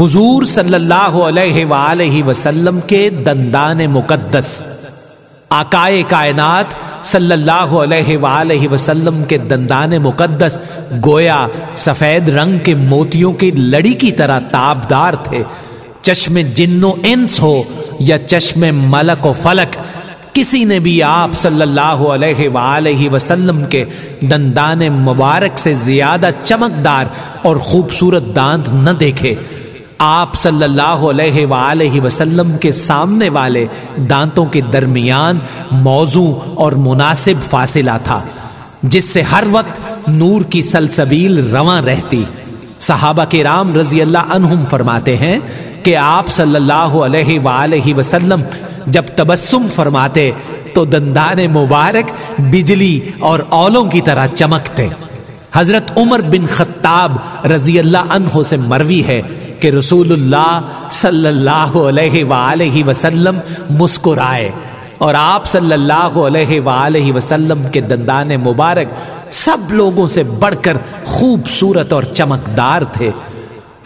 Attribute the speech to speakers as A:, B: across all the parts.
A: حضور صلی اللہ علیہ وآلہ وسلم کے دندان مقدس، آقائے کائنات صلی اللہ علیہ وآلہ وسلم کے دندان مقدس، گویا سفید رنگ کے موتیوں کی لڑی کی طرح تابدار تھے۔ چشم جن و انس ہو یا چشم ملک و فلک، کسی نے بھی آپ صلی اللہ علیہ وآلہ وسلم کے دندان مبارک سے زیادہ چمکدار اور خوبصورت دانت نہ دیکھے۔ آپ صلی اللہ علیہ وآلہ وسلم کے سامنے والے دانتوں کے درمیان موضوع اور مناسب فاصلہ تھا، جس سے ہر وقت نور کی سلسبیل رواں رہتی۔ صحابہ کے رام رضی اللہ عنہم فرماتے ہیں کہ آپ صلی اللہ علیہ وآلہ وسلم جب تبسم فرماتے تو دندان مبارک، بجلی اور اولوں کی طرح چمکتے۔ حضرت عمر بن خطاب رضی اللہ عنہ سے مروی ہے کہ رسول اللہ صلی اللہ علیہ وآلہ وسلم مسکرائے اور آپ صلی اللہ علیہ وآلہ وسلم کے دندان مبارک سب لوگوں سے بڑھ کر خوبصورت اور چمکدار تھے۔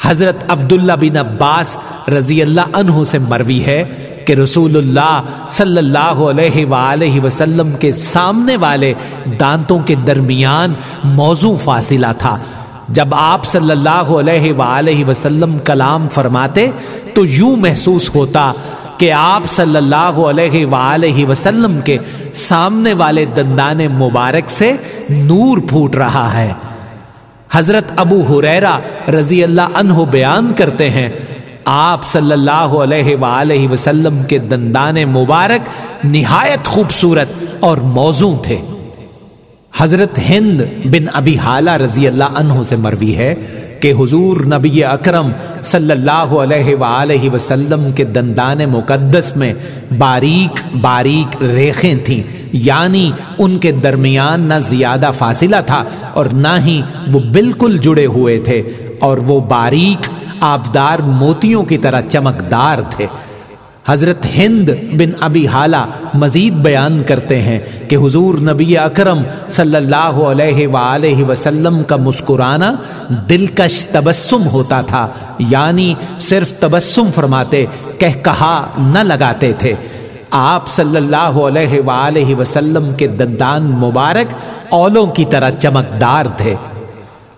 A: حضرت عبداللہ بن عباس رضی اللہ عنہ سے مروی ہے کہ رسول اللہ صلی اللہ علیہ وآلہ وسلم کے سامنے والے دانتوں کے درمیان موضوع فاصلہ تھا۔ جب آپ صلی اللہ علیہ وآلہ وسلم کلام فرماتے تو یوں محسوس ہوتا کہ آپ صلی اللہ علیہ وآلہ وسلم کے سامنے والے دندان مبارک سے نور پھوٹ رہا ہے۔ حضرت ابو حریرہ رضی اللہ عنہ بیان کرتے ہیں، آپ صلی اللہ علیہ وآلہ وسلم کے دندان مبارک نہایت خوبصورت اور موزوں تھے۔ حضرت ہند بن ابی حالہ رضی اللہ عنہ سے مروی ہے کہ حضور نبی اکرم صلی اللہ علیہ وآلہ وسلم کے دندان مقدس میں باریک باریک ریخیں تھیں یعنی ان کے درمیان نہ زیادہ فاصلہ تھا اور نہ ہی وہ بالکل جڑے ہوئے تھے اور وہ باریک آبدار موتیوں کی طرح چمکدار تھے۔ حضرت ہند بن ابی حالہ مزید بیان کرتے ہیں کہ حضور نبی اکرم صلی اللہ علیہ وآلہ وسلم کا مسکرانا دلکش تبسم ہوتا تھا یعنی صرف تبسم فرماتے، کہہ کہا نہ لگاتے تھے۔ آپ صلی اللہ علیہ وآلہ وسلم کے دندان مبارک اولوں کی طرح چمکدار تھے۔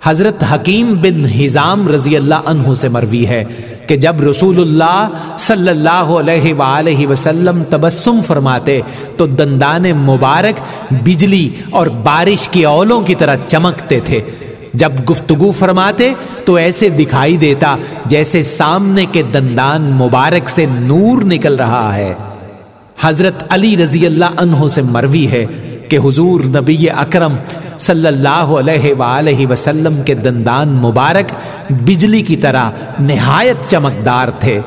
A: حضرت حکیم بن ہزام رضی اللہ عنہ سے مروی ہے۔ کہ جب رسول اللہ صلی اللہ علیہ وآلہ وسلم تبسم فرماتے تو دندان مبارک، بجلی اور بارش کی اولوں کی طرح چمکتے تھے۔ جب گفتگو فرماتے تو ایسے دکھائی دیتا جیسے سامنے کے دندان مبارک سے نور نکل رہا ہے۔ حضرت علی رضی اللہ عنہ سے مروی ہے کہ حضور نبی اکرم صلی اللہ علیہ وآلہ وسلم کے دندان مبارک بجلی کی طرح نہایت چمکدار تھے۔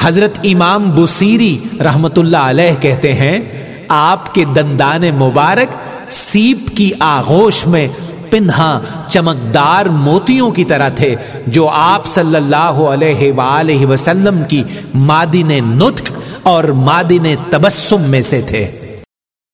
A: حضرت امام بصیری رحمت اللہ علیہ کہتے ہیں، آپ کے دندان مبارک سیپ کی آغوش میں پنہا چمکدار موتیوں کی طرح تھے، جو آپ صلی اللہ علیہ وآلہ وسلم کی مادن نطق اور مادن تبسم میں سے تھے۔